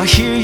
I hear